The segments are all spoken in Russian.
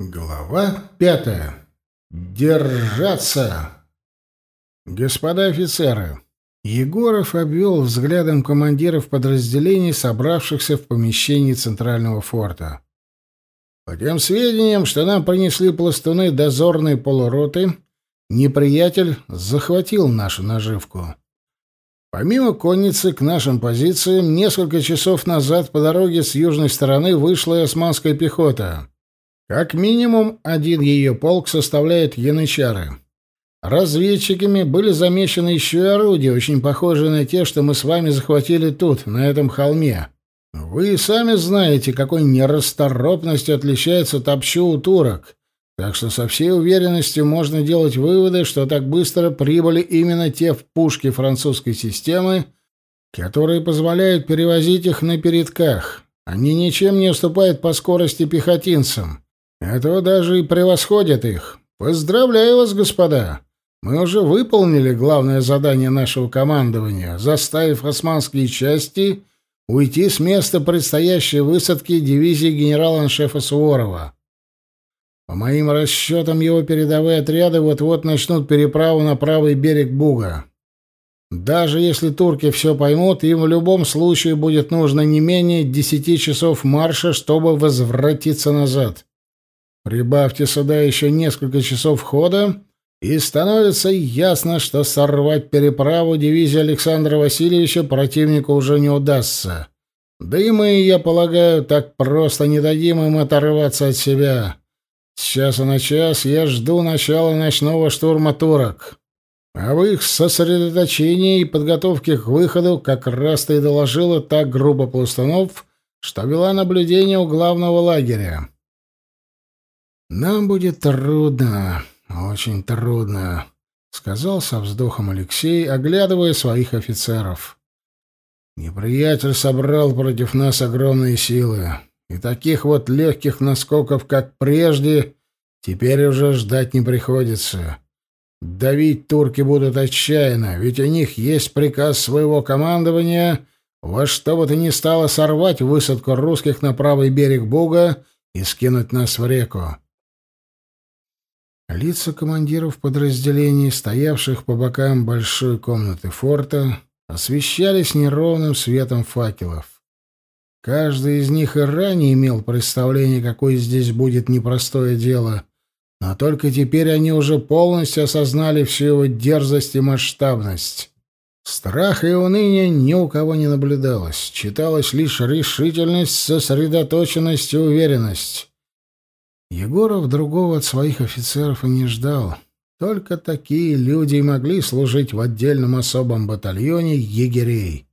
Глава пятая. Держаться! Господа офицеры, Егоров обвел взглядом командиров подразделений, собравшихся в помещении Центрального форта. По тем сведениям, что нам принесли пластуны дозорной полуроты, неприятель захватил нашу наживку. Помимо конницы к нашим позициям, несколько часов назад по дороге с южной стороны вышла и османская пехота — как минимум один ее полк составляет янычары. Разведчиками были замечены еще и орудия, очень похожие на те, что мы с вами захватили тут, на этом холме. Вы сами знаете, какой нерасторопностью отличается топчу у турок, так что со всей уверенностью можно делать выводы, что так быстро прибыли именно те в пушки французской системы, которые позволяют перевозить их на передках. Они ничем не уступают по скорости пехотинцам. Этого даже и превосходит их. Поздравляю вас, господа. Мы уже выполнили главное задание нашего командования, заставив османские части уйти с места предстоящей высадки дивизии генерала-аншефа Суворова. По моим расчетам, его передовые отряды вот-вот начнут переправу на правый берег Буга. Даже если турки все поймут, им в любом случае будет нужно не менее десяти часов марша, чтобы возвратиться назад. Прибавьте сюда еще несколько часов хода, и становится ясно, что сорвать переправу дивизии Александра Васильевича противнику уже не удастся. Да и мы, я полагаю, так просто не дадим им оторваться от себя. С часа на час я жду начала ночного штурма турок. А в их сосредоточении и подготовке к выходу как раз-то и доложила так группа пластунов, что вела наблюдение у главного лагеря. «Нам будет трудно, очень трудно», — сказал со вздохом Алексей, оглядывая своих офицеров. «Неприятель собрал против нас огромные силы, и таких вот легких наскоков, как прежде, теперь уже ждать не приходится. Давить турки будут отчаянно, ведь у них есть приказ своего командования во что бы то ни стало сорвать высадку русских на правый берег Буга и скинуть нас в реку. Лица командиров подразделений, стоявших по бокам большой комнаты форта, освещались неровным светом факелов. Каждый из них и ранее имел представление, какое здесь будет непростое дело, но только теперь они уже полностью осознали всю его дерзость и масштабность. Страха и уныния ни у кого не наблюдалось, читалась лишь решительность, сосредоточенность и уверенность. Егоров другого от своих офицеров и не ждал. Только такие люди и могли служить в отдельном особом батальоне егерей.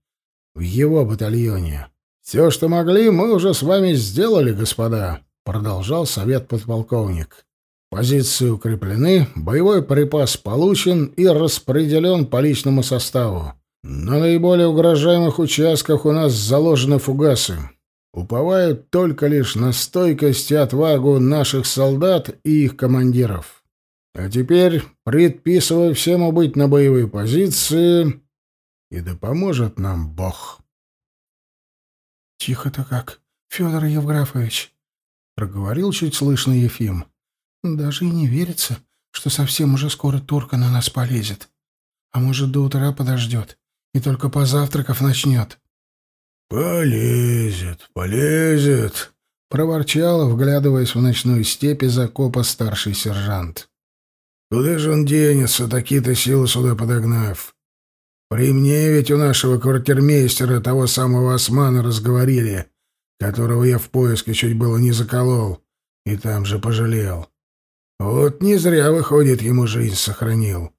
В его батальоне. «Все, что могли, мы уже с вами сделали, господа», — продолжал совет подполковник. «Позиции укреплены, боевой припас получен и распределен по личному составу. На наиболее угрожаемых участках у нас заложены фугасы уповают только лишь на стойкость и отвагу наших солдат и их командиров. А теперь предписываю всем быть на боевой позиции, и да поможет нам Бог. — Тихо-то как, Федор Евграфович, — проговорил чуть слышно Ефим. — Даже и не верится, что совсем уже скоро турка на нас полезет. А может, до утра подождет и только позавтракав начнет. — «Полезет, полезет», — проворчал, вглядываясь в ночную степь из окопа старший сержант. «Куда же он денется, такие-то силы сюда подогнав? При мне ведь у нашего квартирмейстера того самого османа разговорили, которого я в поиске чуть было не заколол, и там же пожалел. Вот не зря, выходит, ему жизнь сохранил.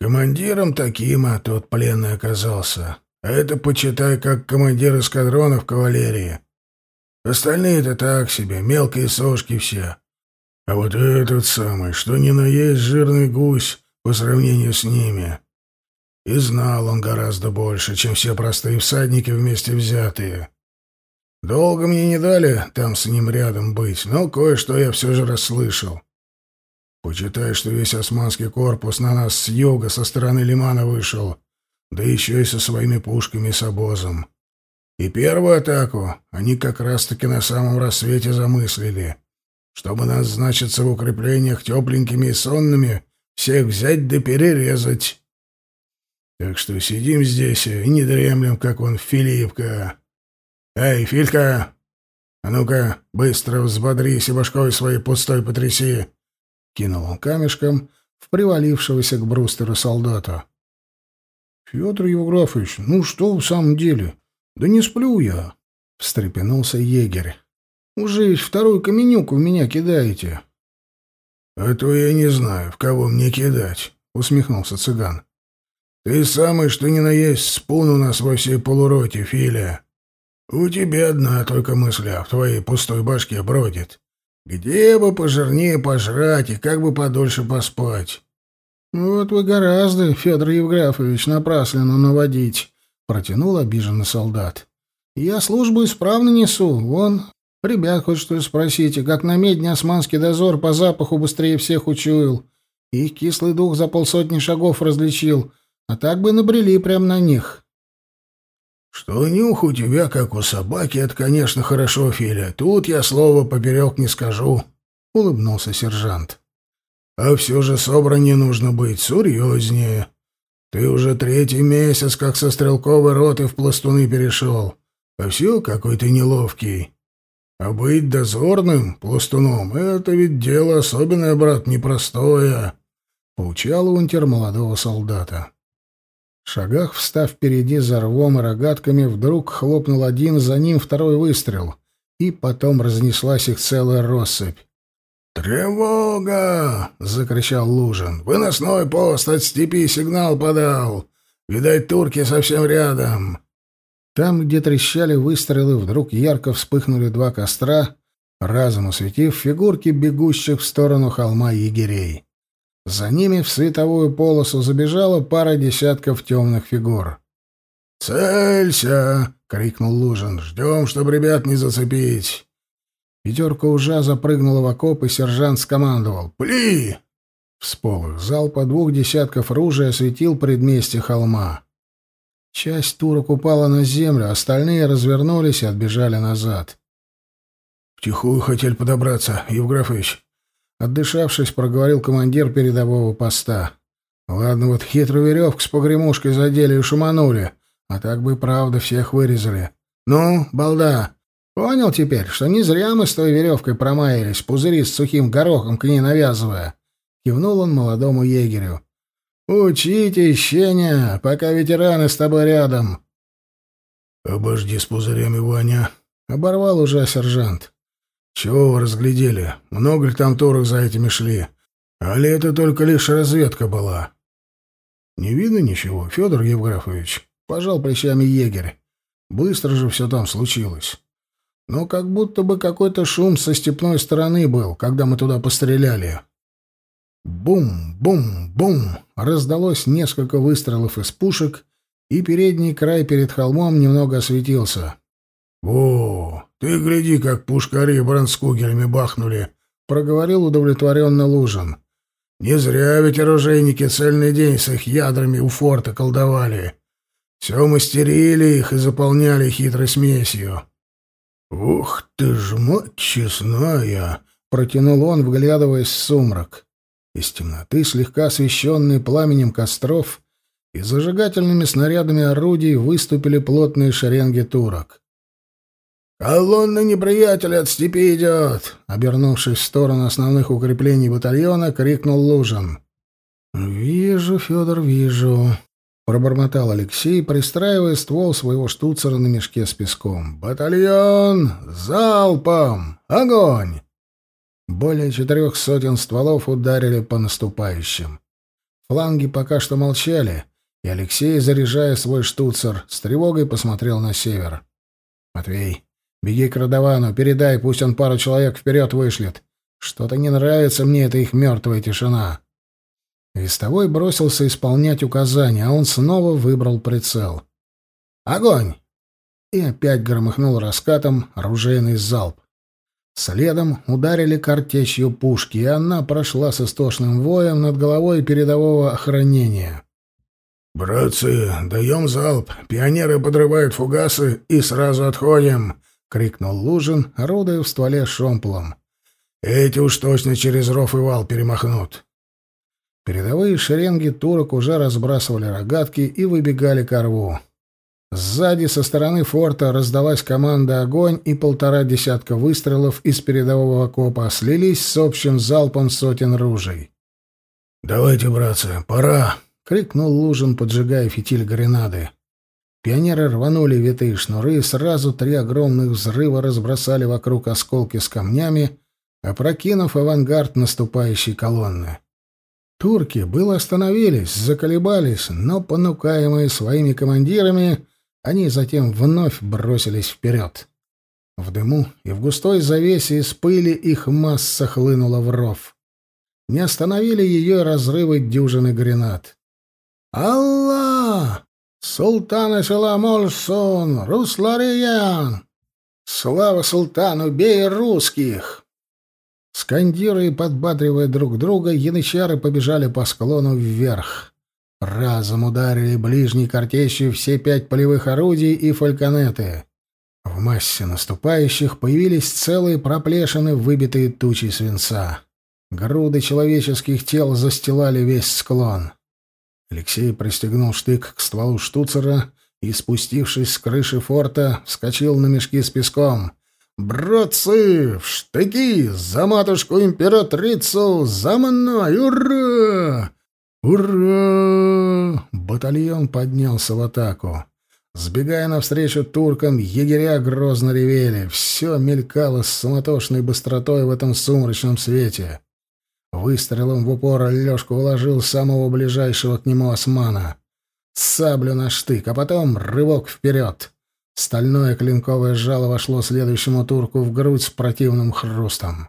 Командиром таким, а тот пленный оказался». А это, почитай, как командир эскадрона в кавалерии. Остальные-то так себе, мелкие сошки все. А вот этот самый, что ни на есть жирный гусь по сравнению с ними. И знал он гораздо больше, чем все простые всадники вместе взятые. Долго мне не дали там с ним рядом быть, но кое-что я все же расслышал. Почитай, что весь османский корпус на нас с юга, со стороны лимана вышел, да еще и со своими пушками с обозом. И первую атаку они как раз-таки на самом рассвете замыслили. чтобы нас, значится, в укреплениях тепленькими и сонными всех взять да перерезать. Так что сидим здесь и не дремлем, как он Филиппка. Эй, Филька, а ну-ка, быстро взбодрись и башкой своей пустой потряси. Кинул он камешком в привалившегося к брустеру солдата. Федор Евграфович, ну что в самом деле? Да не сплю я, встрепенулся егерь. Уже ведь вторую каменюку в меня кидаете. Этого я не знаю, в кого мне кидать, усмехнулся цыган. Ты самый, что ни на есть, спун у нас во всей полуроте, Филя. У тебя одна только мысль, а в твоей пустой башке бродит. Где бы пожирнее пожрать и как бы подольше поспать. Вот вы гораздо, Федор Евграфович, напрасленно наводить, протянул обиженный солдат. Я службу исправно несу. Вон, ребят хоть что спросите, как на медне османский дозор по запаху быстрее всех учуял. Их кислый дух за полсотни шагов различил, а так бы набрели прямо на них. «Что нюх у тебя, как у собаки, это, конечно, хорошо, Филя. Тут я слова поперек не скажу», — улыбнулся сержант. «А все же собрание нужно быть серьезнее. Ты уже третий месяц, как со стрелковой роты в пластуны перешел, а все какой ты неловкий. А быть дозорным пластуном — это ведь дело особенное, брат, непростое», — поучал унтер молодого солдата шагах встав впереди за рвом и рогатками, вдруг хлопнул один, за ним второй выстрел, и потом разнеслась их целая россыпь. «Тревога!» — закричал Лужин. «Выносной пост от степи сигнал подал. Видать, турки совсем рядом». Там, где трещали выстрелы, вдруг ярко вспыхнули два костра, разом осветив фигурки бегущих в сторону холма егерей. За ними в световую полосу забежала пара десятков темных фигур. «Целься!» — крикнул Лужин. «Ждем, чтобы ребят не зацепить!» Пятерка ужа запрыгнула в окоп, и сержант скомандовал. «Пли!» Всполох залпа двух десятков ружей осветил предместье холма. Часть турок упала на землю, остальные развернулись и отбежали назад. «Втихую хотели подобраться, Евграфович», Отдышавшись, проговорил командир передового поста. «Ладно, вот хитрую веревку с погремушкой задели и шуманули, а так бы правда всех вырезали. Ну, балда, понял теперь, что не зря мы с той веревкой промаялись, пузыри с сухим горохом к ней навязывая?» Кивнул он молодому егерю. «Учите, щеня, пока ветераны с тобой рядом». «Обожди с пузырями, Ваня», — оборвал уже сержант. «Чего вы разглядели? Много ли там турок за этими шли? А ли это только лишь разведка была?» «Не видно ничего, Федор Евграфович», — пожал плечами егерь. «Быстро же все там случилось. Но как будто бы какой-то шум со степной стороны был, когда мы туда постреляли». Бум-бум-бум! Раздалось несколько выстрелов из пушек, и передний край перед холмом немного осветился. «О, ты гляди, как пушкари бронскугерами бахнули!» — проговорил удовлетворенно Лужин. «Не зря ведь оружейники цельный день с их ядрами у форта колдовали. Все мастерили их и заполняли хитрой смесью». «Ух ты ж, мать честная!» — протянул он, вглядываясь в сумрак. Из темноты, слегка освещенной пламенем костров и зажигательными снарядами орудий, выступили плотные шеренги турок. «Колонна неприятеля от степи идет!» Обернувшись в сторону основных укреплений батальона, крикнул Лужин. «Вижу, Федор, вижу», — пробормотал Алексей, пристраивая ствол своего штуцера на мешке с песком. «Батальон! Залпом! Огонь!» Более четырех сотен стволов ударили по наступающим. Фланги пока что молчали, и Алексей, заряжая свой штуцер, с тревогой посмотрел на север. «Матвей, Беги к Радовану, передай, пусть он пару человек вперед вышлет. Что-то не нравится мне эта их мертвая тишина. Вестовой бросился исполнять указания, а он снова выбрал прицел. «Огонь!» И опять громыхнул раскатом оружейный залп. Следом ударили картечью пушки, и она прошла с истошным воем над головой передового охранения. «Братцы, даем залп. Пионеры подрывают фугасы и сразу отходим», — крикнул Лужин, орудуя в стволе шомполом. Эти уж точно через ров и вал перемахнут. Передовые шеренги турок уже разбрасывали рогатки и выбегали к рву. Сзади со стороны форта раздалась команда «Огонь», и полтора десятка выстрелов из передового окопа слились с общим залпом сотен ружей. «Давайте, братцы, пора!» — крикнул Лужин, поджигая фитиль гренады. Пионеры рванули витые шнуры, и сразу три огромных взрыва разбросали вокруг осколки с камнями, опрокинув авангард наступающей колонны. Турки было остановились, заколебались, но, понукаемые своими командирами, они затем вновь бросились вперед. В дыму и в густой завесе из пыли их масса хлынула в ров. Не остановили ее разрывы дюжины гранат. «Аллах! Султан Эшеламольсон! Руслариян! Слава султану! Бей русских!» Скандируя и подбадривая друг друга, янычары побежали по склону вверх. Разом ударили ближней картечью все пять полевых орудий и фальконеты. В массе наступающих появились целые проплешины, выбитые тучей свинца. Груды человеческих тел застилали весь склон. Алексей пристегнул штык к стволу штуцера и, спустившись с крыши форта, вскочил на мешки с песком. «Братцы, в штыки! За матушку-императрицу! За мной! Ура!» «Ура!» Батальон поднялся в атаку. Сбегая навстречу туркам, егеря грозно ревели. Все мелькало с суматошной быстротой в этом сумрачном свете. Выстрелом в упор Лёшка уложил самого ближайшего к нему османа. Саблю на штык, а потом рывок вперед. Стальное клинковое жало вошло следующему турку в грудь с противным хрустом.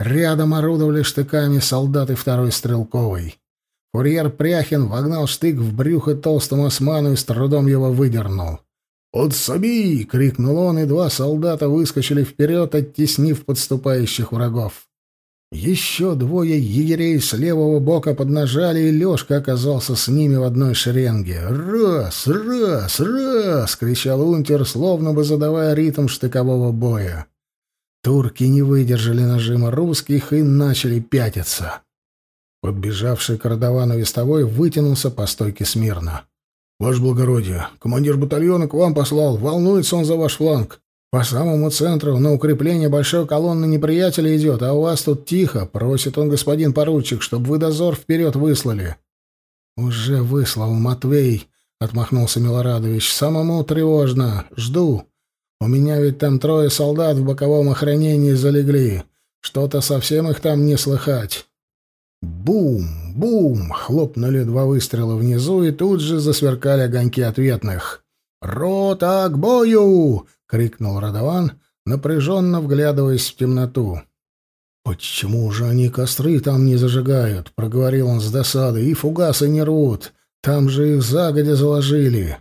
Рядом орудовали штыками солдаты второй стрелковой. Курьер Пряхин вогнал штык в брюхо толстому осману и с трудом его выдернул. «Подсоби!» — крикнул он, и два солдата выскочили вперед, оттеснив подступающих врагов. Еще двое егерей с левого бока поднажали, и Лешка оказался с ними в одной шеренге. «Раз! Раз! Раз!» — кричал унтер, словно бы задавая ритм штыкового боя. Турки не выдержали нажима русских и начали пятиться. Подбежавший к Родовану вестовой вытянулся по стойке смирно. «Ваше благородие, командир батальона к вам послал. Волнуется он за ваш фланг. По самому центру на укрепление большой колонны неприятеля идет, а у вас тут тихо. Просит он, господин поручик, чтобы вы дозор вперед выслали». «Уже выслал, Матвей», — отмахнулся Милорадович. «Самому тревожно. Жду. У меня ведь там трое солдат в боковом охранении залегли. Что-то совсем их там не слыхать». Бум! Бум! Хлопнули два выстрела внизу, и тут же засверкали огоньки ответных. «Рота к бою!» — крикнул Радован, напряженно вглядываясь в темноту. «Почему же они костры там не зажигают?» — проговорил он с досадой. «И фугасы не рвут. Там же их загодя заложили».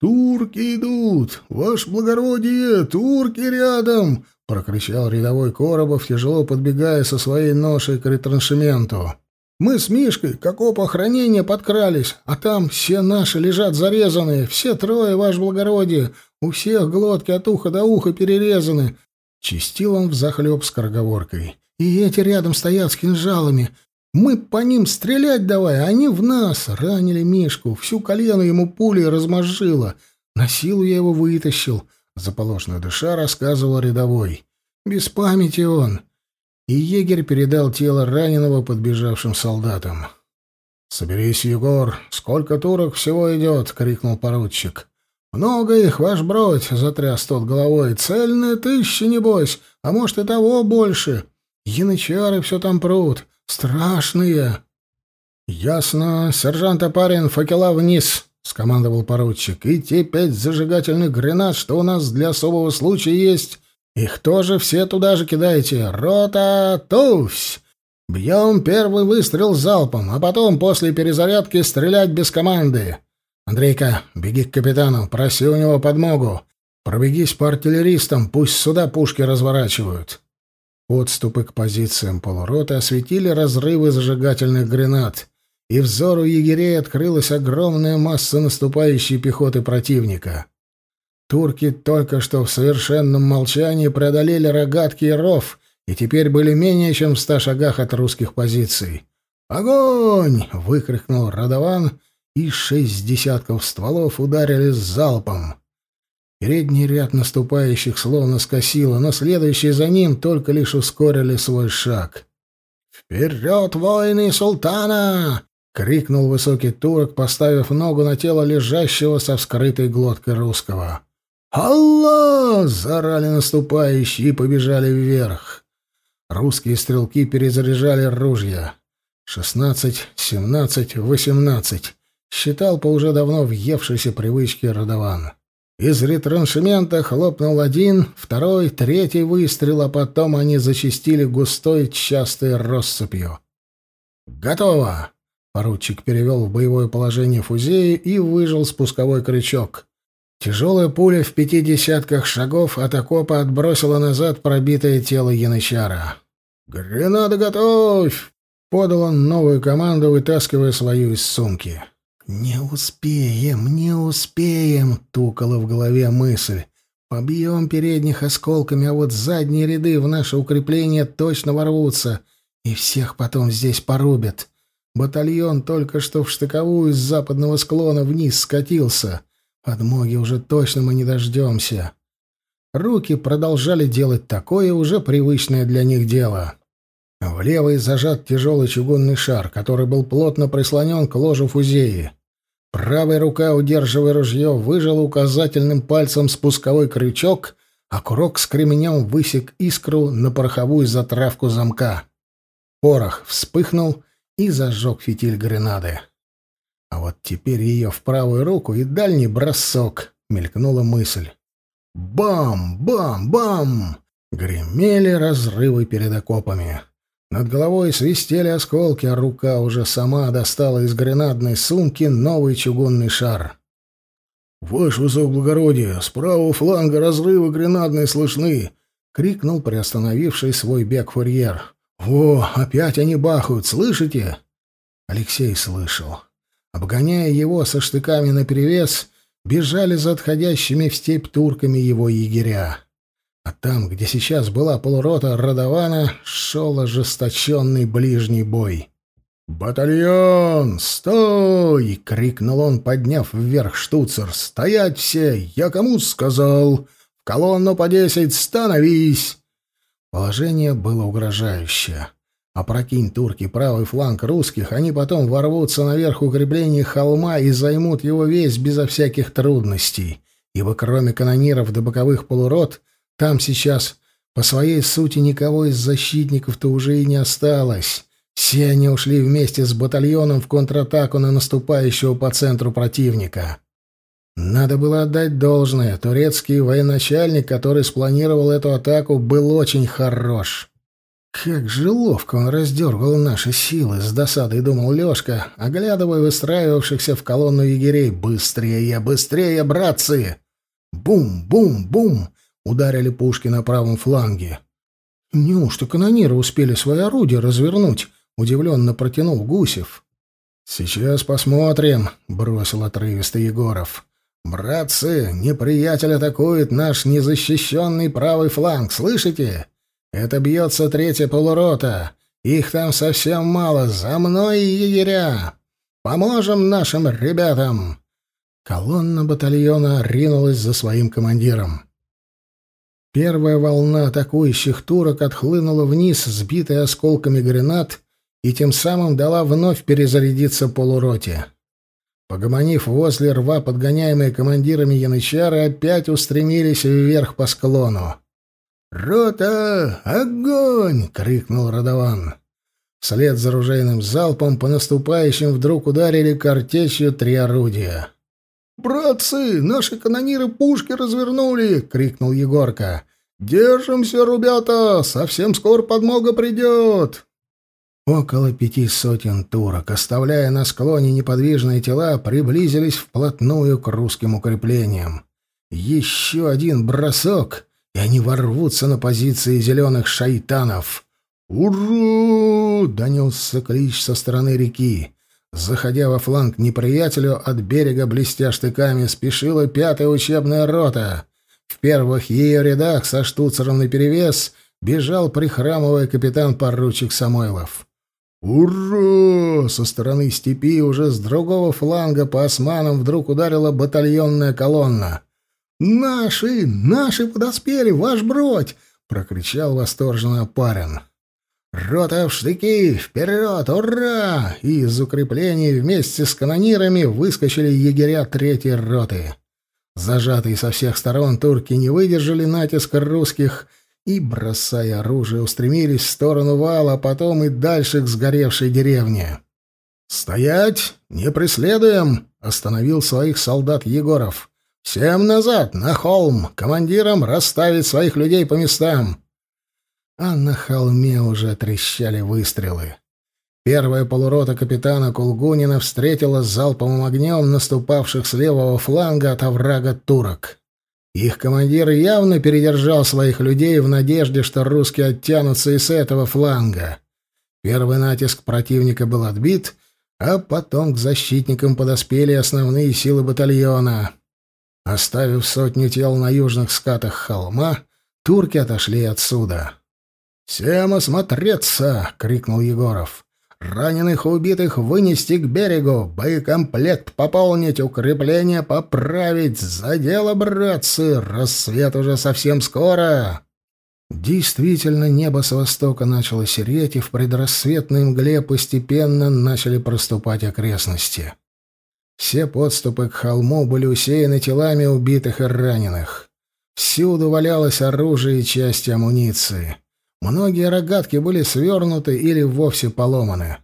«Турки идут! Ваше благородие! Турки рядом!» — прокричал рядовой Коробов, тяжело подбегая со своей ношей к ретраншементу. «Мы с Мишкой к окопу охранения подкрались, а там все наши лежат зарезанные, все трое, ваше благородие, у всех глотки от уха до уха перерезаны». Чистил он взахлеб скороговоркой. «И эти рядом стоят с кинжалами. Мы по ним стрелять давай, а они в нас. Ранили Мишку, всю колену ему пулей размозжило. На силу я его вытащил. Заполошная душа рассказывал рядовой. Без памяти он. И егерь передал тело раненого подбежавшим солдатам. «Соберись, Егор, сколько турок всего идет?» — крикнул поручик. «Много их, ваш бродь!» — затряс тот головой. «Цельная тысяча, небось, а может и того больше. Янычары все там прут. Страшные. Ясно. Сержант Апарин, факела вниз, скомандовал поручик. И те пять зажигательных гранат, что у нас для особого случая есть, их тоже все туда же кидайте. Рота, тусь! Бьем первый выстрел залпом, а потом после перезарядки стрелять без команды. Андрейка, беги к капитану, проси у него подмогу. Пробегись по артиллеристам, пусть сюда пушки разворачивают. Подступы к позициям полуроты осветили разрывы зажигательных гранат, и взору егерей открылась огромная масса наступающей пехоты противника. Турки только что в совершенном молчании преодолели рогатки и ров и теперь были менее чем в ста шагах от русских позиций. «Огонь!» — выкрикнул Радован, и шесть десятков стволов ударили с залпом. Передний ряд наступающих словно скосило, но следующие за ним только лишь ускорили свой шаг. «Вперед, воины султана!» — крикнул высокий турок, поставив ногу на тело лежащего со вскрытой глоткой русского. «Аллах!» — заорали наступающие и побежали вверх. Русские стрелки перезаряжали ружья. Шестнадцать, семнадцать, восемнадцать. Считал по уже давно въевшейся привычке Радован. Из ретраншемента хлопнул один, второй, третий выстрел, а потом они зачистили густой частой россыпью. «Готово!» — поручик перевел в боевое положение фузею и выжил спусковой крючок. Тяжелая пуля в пяти десятках шагов от окопа отбросила назад пробитое тело янычара. «Гренада готовь!» — подал он новую команду, вытаскивая свою из сумки. «Не успеем, не успеем!» — тукала в голове мысль. «Побьем передних осколками, а вот задние ряды в наше укрепление точно ворвутся, и всех потом здесь порубят. Батальон только что в штыковую с западного склона вниз скатился». Подмоги уже точно мы не дождемся. Руки продолжали делать такое уже привычное для них дело. В левой зажат тяжелый чугунный шар, который был плотно прислонен к ложу фузеи. Правая рука, удерживая ружье, выжила указательным пальцем спусковой крючок, а курок с кременем высек искру на пороховую затравку замка. Порох вспыхнул и зажег фитиль гренады. А вот теперь ее в правую руку и дальний бросок, мелькнула мысль. Бам! Бам! Бам! Гремели разрывы перед окопами. Над головой свистели осколки, а рука уже сама достала из гренадной сумки новый чугунный шар. «Ваше высокоблагородие, с правого фланга разрывы гренадные слышны!» — крикнул приостановивший свой бег фурьер. «Во, опять они бахают, слышите?» Алексей слышал. Обгоняя его со штыками наперевес, бежали за отходящими в степь турками его егеря. А там, где сейчас была полурота Радована, шел ожесточенный ближний бой. «Батальон! Стой!» — крикнул он, подняв вверх штуцер. «Стоять все! Я кому сказал? В колонну по десять становись!» Положение было угрожающее. Опрокинь турки правый фланг русских, они потом ворвутся наверх укреплений холма и займут его весь безо всяких трудностей, ибо кроме канониров до боковых полурот, там сейчас по своей сути никого из защитников-то уже и не осталось. Все они ушли вместе с батальоном в контратаку на наступающего по центру противника. Надо было отдать должное. Турецкий военачальник, который спланировал эту атаку, был очень хорош. Как же ловко он раздергал наши силы, с досадой думал Лёшка, оглядывая выстраивавшихся в колонну егерей. «Быстрее, быстрее, братцы!» Бум-бум-бум! Ударили пушки на правом фланге. «Неужто канониры успели свои орудия развернуть?» — удивленно протянул Гусев. «Сейчас посмотрим», — бросил отрывистый Егоров. «Братцы, неприятель атакует наш незащищенный правый фланг, слышите? Это бьется третья полурота. Их там совсем мало. За мной, егеря! Поможем нашим ребятам!» Колонна батальона ринулась за своим командиром. Первая волна атакующих турок отхлынула вниз, сбитая осколками гранат, и тем самым дала вновь перезарядиться полуроте. Погомонив возле рва, подгоняемые командирами янычары опять устремились вверх по склону. «Рота! Огонь!» — крикнул Радован. Вслед за ружейным залпом по наступающим вдруг ударили картечью три орудия. «Братцы, наши канониры пушки развернули!» — крикнул Егорка. «Держимся, ребята! Совсем скоро подмога придет!» Около пяти сотен турок, оставляя на склоне неподвижные тела, приблизились вплотную к русским укреплениям. Еще один бросок — и они ворвутся на позиции зеленых шайтанов. «Ура!» — донесся клич со стороны реки. Заходя во фланг неприятелю, от берега, блестя штыками, спешила пятая учебная рота. В первых ее рядах со штуцером наперевес бежал, прихрамывая капитан-поручик Самойлов. «Ура!» Со стороны степи уже с другого фланга по османам вдруг ударила батальонная колонна. «Наши! Наши подоспели! Ваш бродь!» — прокричал восторженно парень. «Рота в штыки! Вперед! Ура!» И из укреплений вместе с канонирами выскочили егеря третьей роты. Зажатые со всех сторон турки не выдержали натиска русских и, бросая оружие, устремились в сторону вала, а потом и дальше к сгоревшей деревне. «Стоять! Не преследуем!» — остановил своих солдат Егоров. «Всем назад, на холм! Командирам расставить своих людей по местам!» А на холме уже трещали выстрелы. Первая полурота капитана Кулгунина встретила залповым огнем наступавших с левого фланга от оврага турок. Их командир явно передержал своих людей в надежде, что русские оттянутся и с этого фланга. Первый натиск противника был отбит, а потом к защитникам подоспели основные силы батальона. Оставив сотню тел на южных скатах холма, турки отошли отсюда. «Всем осмотреться!» — крикнул Егоров. Раненых и убитых вынести к берегу, боекомплект пополнить, укрепление поправить. За дело, братцы, рассвет уже совсем скоро. Действительно, небо с востока начало сереть, и в предрассветной мгле постепенно начали проступать окрестности. Все подступы к холму были усеяны телами убитых и раненых. Всюду валялось оружие и части амуниции. Многие рогатки были свернуты или вовсе поломаны.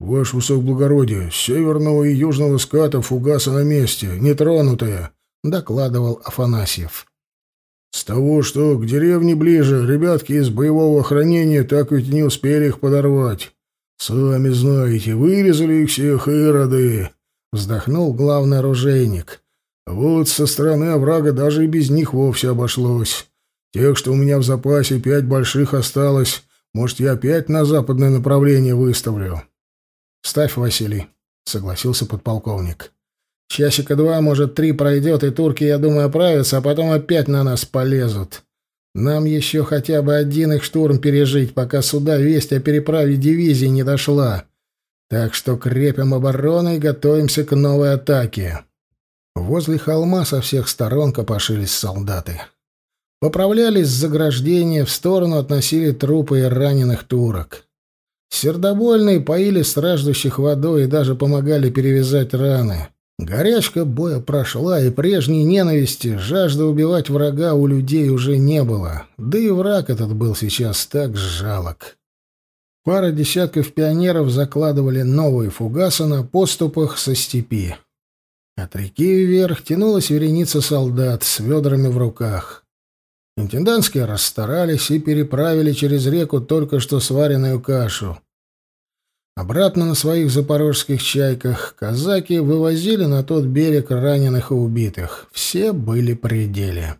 «Ваше высокоблагородие, с северного и южного ската фугасы на месте, нетронутые», — докладывал Афанасьев. «С того, что к деревне ближе, ребятки из боевого охранения так ведь не успели их подорвать. Сами знаете, вырезали их всех ироды», — вздохнул главный оружейник. «Вот со стороны оврага даже и без них вовсе обошлось. Тех, что у меня в запасе, пять больших осталось. Может, я опять на западное направление выставлю?» «Ставь, Василий», — согласился подполковник. «Часика два, может, три пройдет, и турки, я думаю, оправятся, а потом опять на нас полезут. Нам еще хотя бы один их штурм пережить, пока сюда весть о переправе дивизии не дошла. Так что крепим оборону и готовимся к новой атаке». Возле холма со всех сторон копошились солдаты. Поправлялись заграждения, в сторону относили трупы и раненых турок. Сердобольные поили страждущих водой и даже помогали перевязать раны. Горячка боя прошла, и прежней ненависти, жажды убивать врага у людей уже не было. Да и враг этот был сейчас так жалок. Пара десятков пионеров закладывали новые фугасы на поступах со степи. От реки вверх тянулась вереница солдат с ведрами в руках. Интендантские расстарались и переправили через реку только что сваренную кашу. Обратно на своих запорожских чайках казаки вывозили на тот берег раненых и убитых. Все были при деле.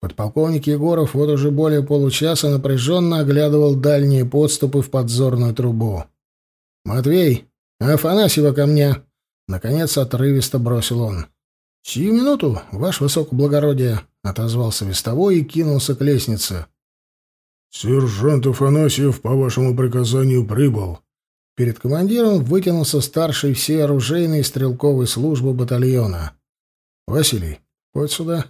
Подполковник Егоров вот уже более получаса напряженно оглядывал дальние подступы в подзорную трубу. «Матвей, Афанасьева ко мне!» Наконец отрывисто бросил он. «Сию минуту, ваше высокоблагородие!» отозвался вестовой и кинулся к лестнице. Сержант Афанасьев по вашему приказанию прибыл. Перед командиром вытянулся старший всей оружейной и стрелковой службы батальона. Василий, вот сюда.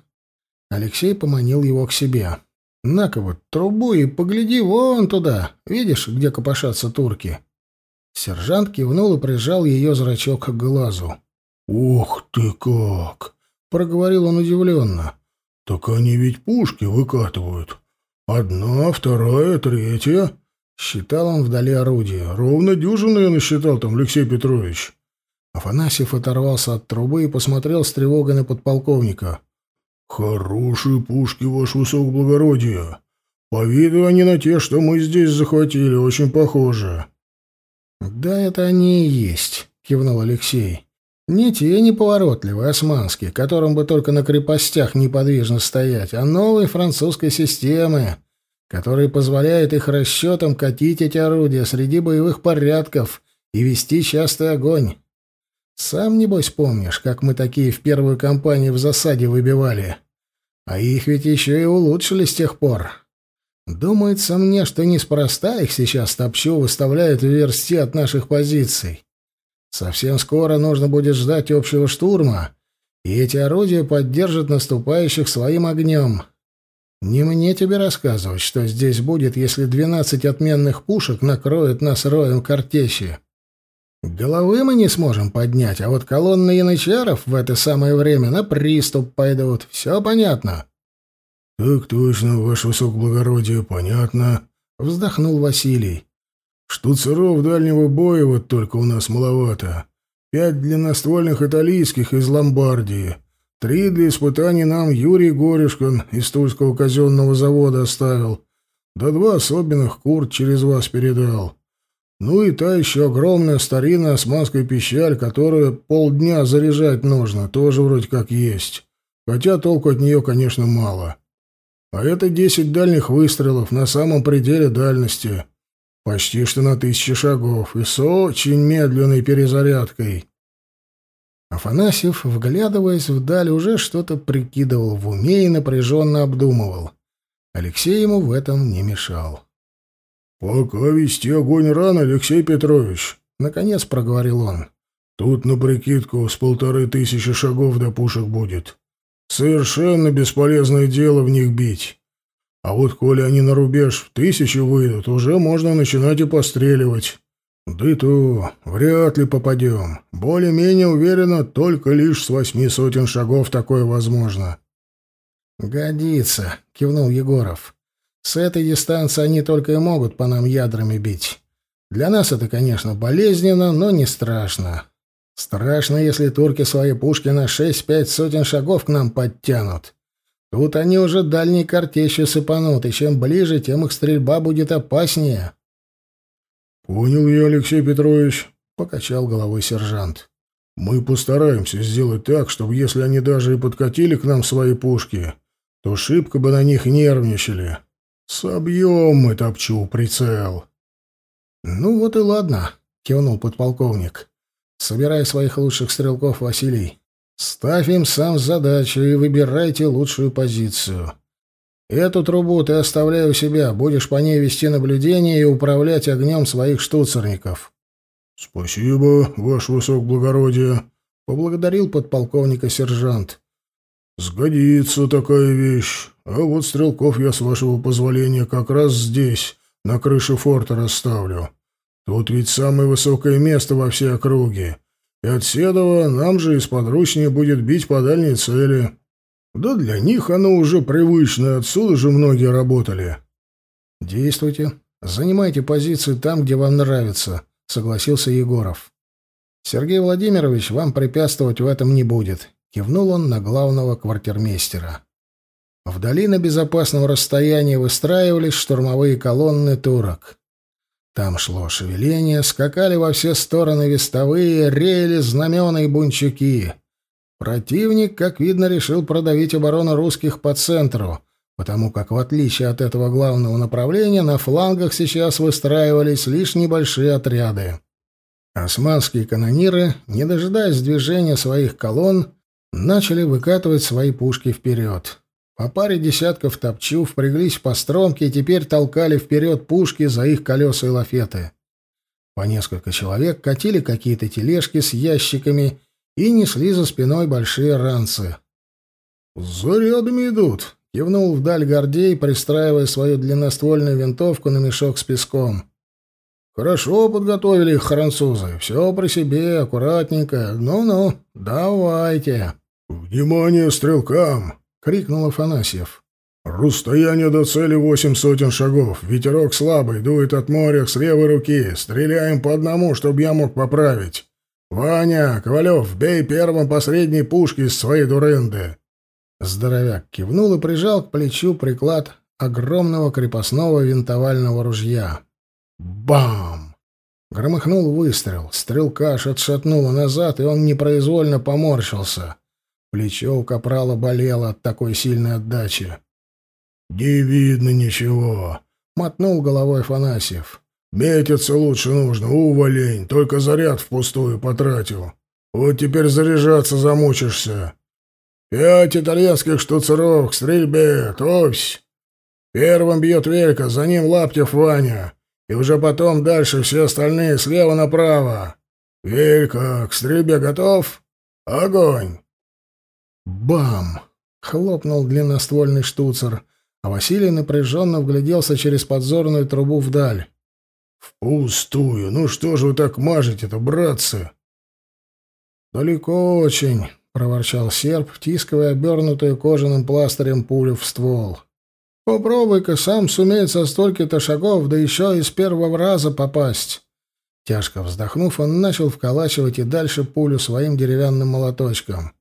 Алексей поманил его к себе. На-ка вот трубу и погляди вон туда. Видишь, где копошатся турки? Сержант кивнул и прижал ее зрачок к глазу. «Ух ты как!» — проговорил он удивленно. «Так они ведь пушки выкатывают. Одна, вторая, третья». Считал он вдали орудия. «Ровно дюжину я насчитал там, Алексей Петрович». Афанасьев оторвался от трубы и посмотрел с тревогой на подполковника. «Хорошие пушки, ваше высокоблагородие. По виду они на те, что мы здесь захватили, очень похожи». «Да это они и есть», — кивнул Алексей. Не те неповоротливые османские, которым бы только на крепостях неподвижно стоять, а новые французской системы, которые позволяют их расчетам катить эти орудия среди боевых порядков и вести частый огонь. Сам, небось, помнишь, как мы такие в первую кампанию в засаде выбивали? А их ведь еще и улучшили с тех пор. Думается мне, что неспроста их сейчас топчу выставляют в версте от наших позиций. Совсем скоро нужно будет ждать общего штурма, и эти орудия поддержат наступающих своим огнем. Не мне тебе рассказывать, что здесь будет, если двенадцать отменных пушек накроют нас роем картечи. Головы мы не сможем поднять, а вот колонны янычаров в это самое время на приступ пойдут. Все понятно? — Так точно, ваше высокоблагородие, понятно, — вздохнул Василий. — Штуцеров дальнего боя вот только у нас маловато. Пять длинноствольных итальянских из Ломбардии. Три для испытаний нам Юрий Горюшкин из Тульского казенного завода оставил. Да два особенных курт через вас передал. Ну и та еще огромная старинная османская пищаль, которую полдня заряжать нужно, тоже вроде как есть. Хотя толку от нее, конечно, мало. А это десять дальних выстрелов на самом пределе дальности. Почти что на тысячи шагов и с очень медленной перезарядкой. Афанасьев, вглядываясь вдаль, уже что-то прикидывал в уме и напряженно обдумывал. Алексей ему в этом не мешал. «Пока вести огонь рано, Алексей Петрович», — наконец проговорил он. «Тут на прикидку с полторы тысячи шагов до пушек будет. Совершенно бесполезное дело в них бить. А вот коли они на рубеж в тысячу выйдут, уже можно начинать и постреливать. Да и то вряд ли попадем. Более-менее уверенно, только лишь с восьми сотен шагов такое возможно». «Годится», — кивнул Егоров. С этой дистанции они только и могут по нам ядрами бить. Для нас это, конечно, болезненно, но не страшно. Страшно, если турки свои пушки на шесть-пять сотен шагов к нам подтянут. Тут они уже дальней картечью сыпанут, и чем ближе, тем их стрельба будет опаснее. — Понял я, Алексей Петрович, — покачал головой сержант. — Мы постараемся сделать так, чтобы если они даже и подкатили к нам свои пушки, то шибко бы на них нервничали. «Собьем мы топчу прицел». «Ну вот и ладно», — кивнул подполковник. «Собирай своих лучших стрелков, Василий. Ставь им сам задачу и выбирайте лучшую позицию. Эту трубу ты оставляй у себя, будешь по ней вести наблюдение и управлять огнем своих штуцерников». «Спасибо, ваше высокоблагородие», — поблагодарил подполковника сержант. «Сгодится такая вещь. А вот стрелков я, с вашего позволения, как раз здесь, на крыше форта расставлю. Тут ведь самое высокое место во всей округе. И от Седова нам же из подручнее будет бить по дальней цели. Да для них оно уже привычное, отсюда же многие работали». «Действуйте. Занимайте позиции там, где вам нравится», — согласился Егоров. «Сергей Владимирович вам препятствовать в этом не будет. Кивнул он на главного квартирмейстера. Вдали на безопасном расстоянии выстраивались штурмовые колонны турок. Там шло шевеление, скакали во все стороны вестовые, рели, знамена и бунчуки. Противник, как видно, решил продавить оборону русских по центру, потому как, в отличие от этого главного направления, на флангах сейчас выстраивались лишь небольшие отряды. Османские канониры, не дожидаясь движения своих колонн, начали выкатывать свои пушки вперед. По паре десятков топчу впряглись по стромке и теперь толкали вперед пушки за их колеса и лафеты. По несколько человек катили какие-то тележки с ящиками и несли за спиной большие ранцы. «Зарядами идут», — кивнул вдаль Гордей, пристраивая свою длинноствольную винтовку на мешок с песком. «Хорошо подготовили их французы. Все при себе, аккуратненько. Ну-ну, давайте». «Внимание стрелкам!» — крикнул Афанасьев. «Расстояние до цели восемь сотен шагов. Ветерок слабый, дует от моря с левой руки. Стреляем по одному, чтобы я мог поправить. Ваня, Ковалев, бей первым по средней пушке из своей дуренды». Здоровяк кивнул и прижал к плечу приклад огромного крепостного винтовального ружья. Бам! Громыхнул выстрел. Стрелкаш отшатнуло назад, и он непроизвольно поморщился. Плечо у капрала болело от такой сильной отдачи. «Не видно ничего», — мотнул головой Фанасьев. «Метиться лучше нужно, уволень, только заряд впустую потратил. Вот теперь заряжаться замучишься. Пять итальянских штуцеров к стрельбе, товсь!» Первым бьет Велька, за ним Лаптев Ваня. И уже потом дальше все остальные слева направо. Велька, к стрельбе готов? Огонь!» Бам! Хлопнул длинноствольный штуцер, а Василий напряженно вгляделся через подзорную трубу вдаль. «Впустую! Ну что же вы так мажете-то, братцы?» «Далеко очень», — проворчал серп, втискивая обернутую кожаным пластырем пулю в ствол. «Попробуй-ка сам суметь со столько-то шагов, да еще и с первого раза попасть». Тяжко вздохнув, он начал вколачивать и дальше пулю своим деревянным молоточком.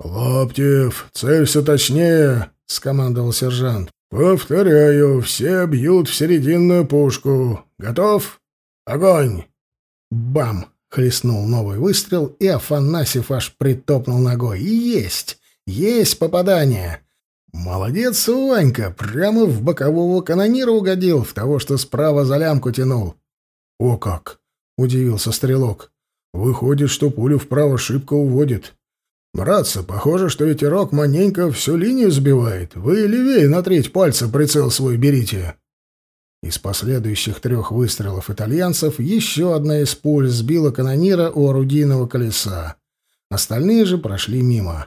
«Лаптев, целься точнее!» — скомандовал сержант. «Повторяю, все бьют в серединную пушку. Готов? Огонь!» Бам! Хлестнул новый выстрел, и Афанасьев аж притопнул ногой. «Есть! Есть попадание!» «Молодец, Ванька! Прямо в бокового канонира угодил, в того, что справа за лямку тянул». «О как!» — удивился стрелок. «Выходит, что пулю вправо шибко уводит. Братцы, похоже, что ветерок маненько всю линию сбивает. Вы левее на треть пальца прицел свой берите». Из последующих трех выстрелов итальянцев еще одна из пуль сбила канонира у орудийного колеса. Остальные же прошли мимо.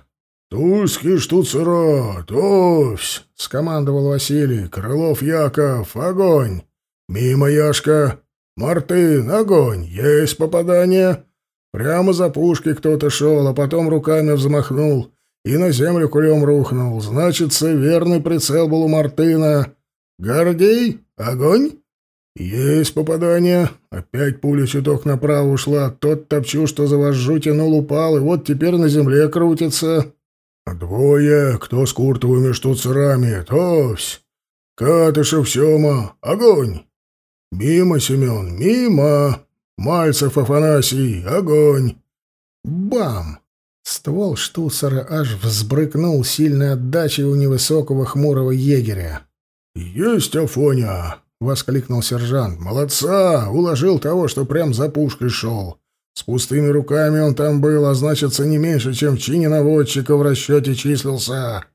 «Тульский штуцера! Товсь!» — скомандовал Василий. «Крылов Яков! Огонь! Мимо Яшка! Мартын! Огонь! Есть попадание!» Прямо за пушкой кто-то шел, а потом руками взмахнул и на землю кулем рухнул. Значится, верный прицел был у Мартына. «Гордей? Огонь?» «Есть попадание. Опять пуля чуток направо ушла. Тот топчу, что за вожжу тянул, упал, и вот теперь на земле крутится». «Двое. Кто с куртовыми штуцерами? Товсь. Катышев Сема. Огонь!» «Мимо, Семен, мимо!» Мальцев Афанасий, огонь!» Бам! Ствол штуцера аж взбрыкнул сильной отдачей у невысокого хмурого егеря. «Есть Афоня!» — воскликнул сержант. «Молодца! Уложил того, что прям за пушкой шел. С пустыми руками он там был, а значится не меньше, чем в чине наводчика в расчете числился.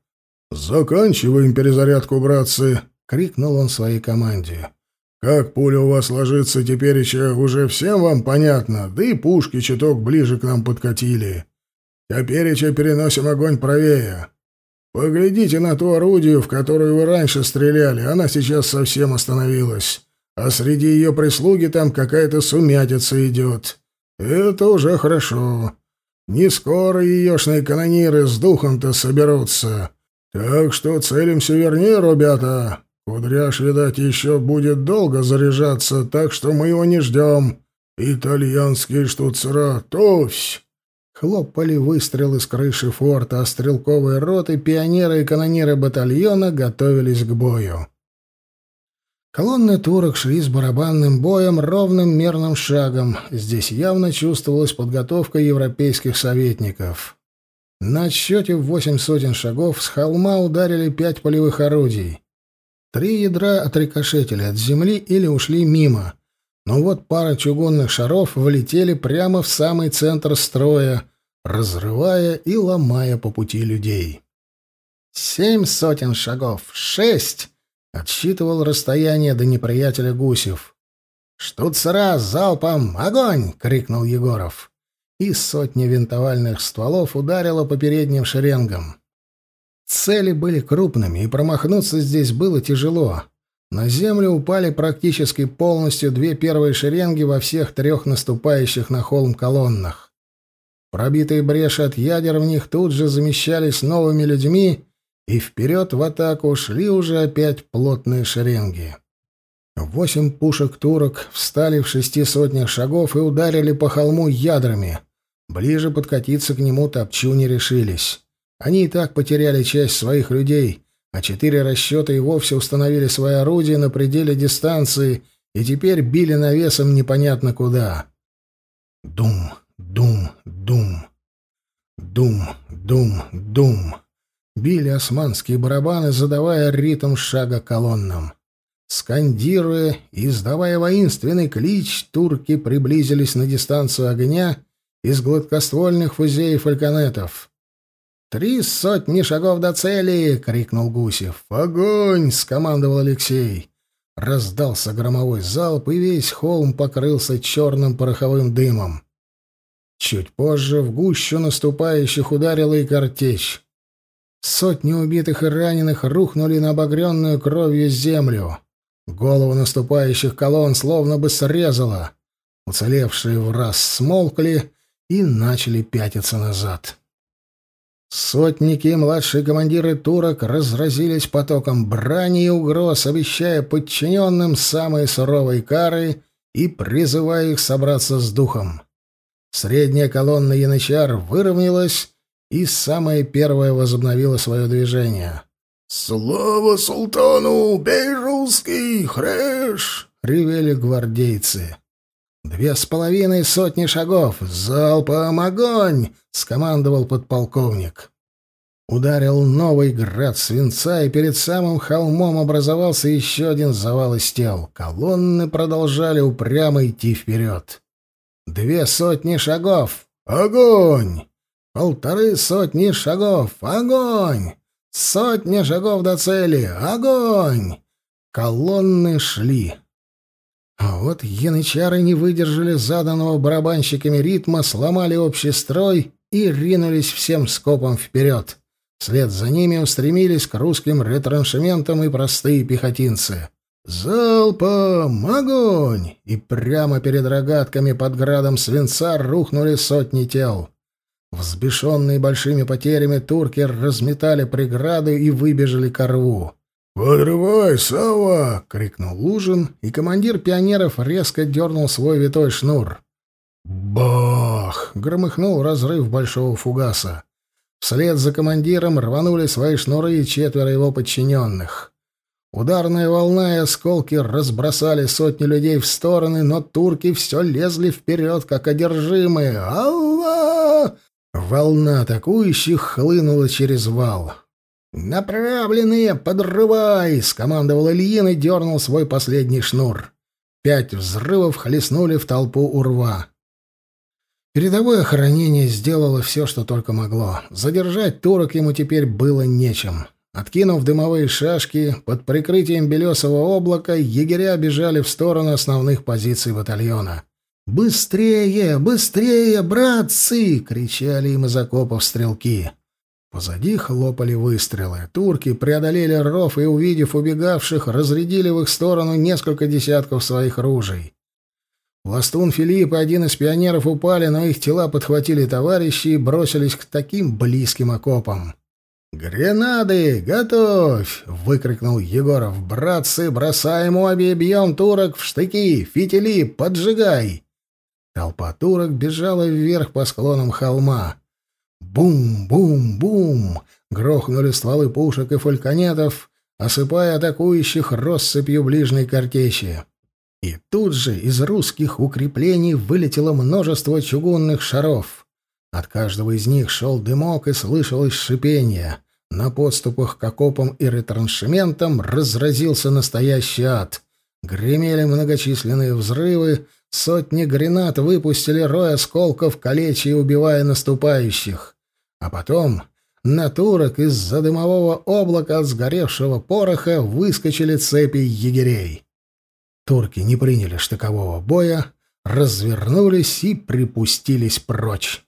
Заканчиваем перезарядку, братцы!» — крикнул он своей команде. Как пуля у вас ложится теперь еще уже всем вам понятно, да и пушки чуток ближе к нам подкатили. Теперь еще переносим огонь правее. Поглядите на ту орудие, в которую вы раньше стреляли, она сейчас совсем остановилась, а среди ее прислуги там какая-то сумятица идет. Это уже хорошо. Не скоро еешные канониры с духом-то соберутся. Так что целимся вернее, ребята. Кудряш, видать, еще будет долго заряжаться, так что мы его не ждем. Итальянский штуцера, товсь!» Хлопали выстрелы с крыши форта, а стрелковые роты, пионеры и канониры батальона готовились к бою. Колонны турок шли с барабанным боем ровным мерным шагом. Здесь явно чувствовалась подготовка европейских советников. На отсчете в восемь сотен шагов с холма ударили пять полевых орудий. Три ядра отрикошетили от земли или ушли мимо. Но вот пара чугунных шаров влетели прямо в самый центр строя, разрывая и ломая по пути людей. «Семь сотен шагов! Шесть!» — отсчитывал расстояние до неприятеля Гусев. «Штуцера, залпом! Огонь!» — крикнул Егоров. И сотни винтовальных стволов ударило по передним шеренгам. Цели были крупными, и промахнуться здесь было тяжело. На землю упали практически полностью две первые шеренги во всех трех наступающих на холм колоннах. Пробитые бреши от ядер в них тут же замещались новыми людьми, и вперед в атаку шли уже опять плотные шеренги. Восемь пушек турок встали в шести сотнях шагов и ударили по холму ядрами. Ближе подкатиться к нему топчу не решились. Они и так потеряли часть своих людей, а четыре расчета и вовсе установили свои орудия на пределе дистанции и теперь били навесом непонятно куда. Дум, дум, дум. Дум, дум, дум. Били османские барабаны, задавая ритм шага колоннам. Скандируя и издавая воинственный клич, турки приблизились на дистанцию огня из гладкоствольных фузеев фальконетов. Три сотни шагов до цели!» — крикнул Гусев. «Огонь!» — скомандовал Алексей. Раздался громовой залп, и весь холм покрылся черным пороховым дымом. Чуть позже в гущу наступающих ударила и картечь. Сотни убитых и раненых рухнули на обогренную кровью землю. Голову наступающих колонн словно бы срезало. Уцелевшие в раз смолкли и начали пятиться назад. Сотники и младшие командиры турок разразились потоком брани и угроз, обещая подчиненным самые суровые кары и призывая их собраться с духом. Средняя колонна янычар выровнялась и самая первая возобновила свое движение. «Слава султану! Бей русский! Хреш!» — ревели гвардейцы. «Две с половиной сотни шагов! Залпом огонь!» — скомандовал подполковник. Ударил новый град свинца, и перед самым холмом образовался еще один завал из тел. Колонны продолжали упрямо идти вперед. Две сотни шагов! Огонь! Полторы сотни шагов! Огонь! Сотня шагов до цели! Огонь! Колонны шли. А вот янычары не выдержали заданного барабанщиками ритма, сломали общий строй и ринулись всем скопом вперед. Вслед за ними устремились к русским ретраншементам и простые пехотинцы. «Залпом! Огонь!» И прямо перед рогатками под градом свинца рухнули сотни тел. Взбешенные большими потерями турки разметали преграды и выбежали к рву. «Подрывай, Сава!» — крикнул Лужин, и командир пионеров резко дернул свой витой шнур. «Бах!» — громыхнул разрыв большого фугаса. Вслед за командиром рванули свои шнуры и четверо его подчиненных. Ударная волна и осколки разбросали сотни людей в стороны, но турки все лезли вперед, как одержимые. «Алла!» Волна атакующих хлынула через вал. «Направленные, подрывай!» — скомандовал Ильин и дернул свой последний шнур. Пять взрывов хлестнули в толпу урва. Передовое охранение сделало все, что только могло. Задержать турок ему теперь было нечем. Откинув дымовые шашки, под прикрытием белесого облака егеря бежали в сторону основных позиций батальона. «Быстрее! Быстрее, братцы!» — кричали им из окопов стрелки. Позади хлопали выстрелы. Турки преодолели ров и, увидев убегавших, разрядили в их сторону несколько десятков своих ружей. Пластун Филипп и один из пионеров упали, но их тела подхватили товарищи и бросились к таким близким окопам. «Гренады! Готовь!» — выкрикнул Егоров. «Братцы, бросаем обе и бьем турок в штыки! Фитили, поджигай!» Толпа турок бежала вверх по склонам холма. Бум-бум-бум! Грохнули стволы пушек и фальконетов, осыпая атакующих россыпью ближней картечи. И тут же из русских укреплений вылетело множество чугунных шаров. От каждого из них шел дымок и слышалось шипение. На подступах к окопам и ретраншементам разразился настоящий ад. Гремели многочисленные взрывы, сотни гранат выпустили рой осколков, калечи убивая наступающих. А потом на турок из-за дымового облака от сгоревшего пороха выскочили цепи егерей. Турки не приняли штыкового боя, развернулись и припустились прочь.